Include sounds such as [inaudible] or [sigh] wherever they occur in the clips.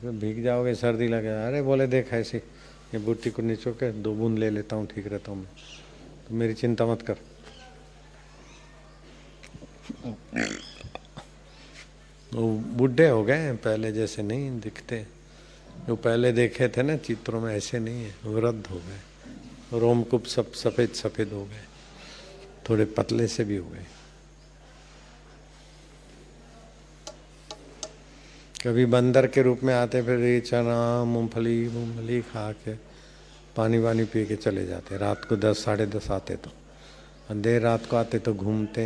भीग जाओगे, सर्दी लगे, अरे बोले देख ऐसे, ये बूटी को नीचो के दो बूंद ले लेता हूँ, ठीक रहता हूँ मैं। तो मेरी चिंता मत कर। वो बूढ़े हो गए पहले जैसे नहीं दिखते। जो पहले देखे थे ना, चित्रों में ऐसे नहीं है, वृद्ध हो गए। रोमकूप सब सफ़ेद सफ़ेद हो गए। थोड़े पतले से भी हो गए। कभी बंदर के रूप में आते फिर ये चना, मूंगफली मूंगफली खा के पानी वानी पी के चले जाते रात को दस, साढ़े दस आते तो। देर रात को आते तो घूमते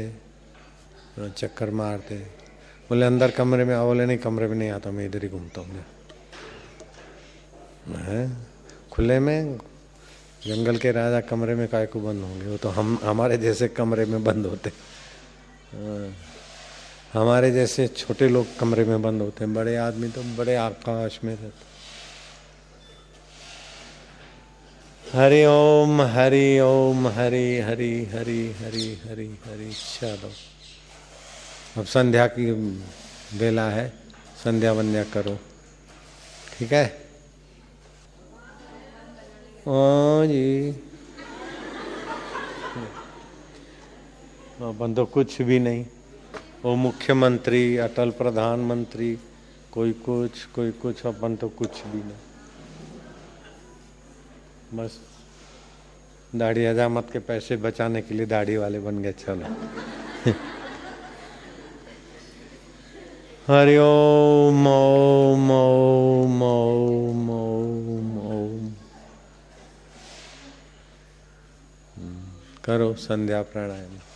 चक्कर मारते। बोले, अंदर कमरे में आओ। बोले, नहीं, कमरे में नहीं आता मैं इधर ही घूमता हूँ, मैं। खुले में? जंगल के राजा कमरे में काय को बंद होंगे? वो तो हम, हमारे जैसे कमरे में बंद होते। हाँ। हमारे जैसे छोटे लोग कमरे में बंद होते हैं, बड़े आदमी तो बड़े आकाश में रहते हरि ओम हरि ओम, हरि हरि हरि हरि हरि हरि, चलो। अब संध्या की बेला है, संध्या वंध्या करो। ठीक है? हाँ जी। अपन तो कुछ भी नहीं। वो मुख्यमंत्री, अटल प्रधानमंत्री, कोई कुछ कोई कुछ, अपन तो कुछ भी नहीं। बस, दाढ़ी हजामत के पैसे बचाने के लिए दाढ़ी वाले बन गए, चलो। [laughs] हरि ओम ओम ओम ओम ओम ओम। करो संध्या प्राणायाम।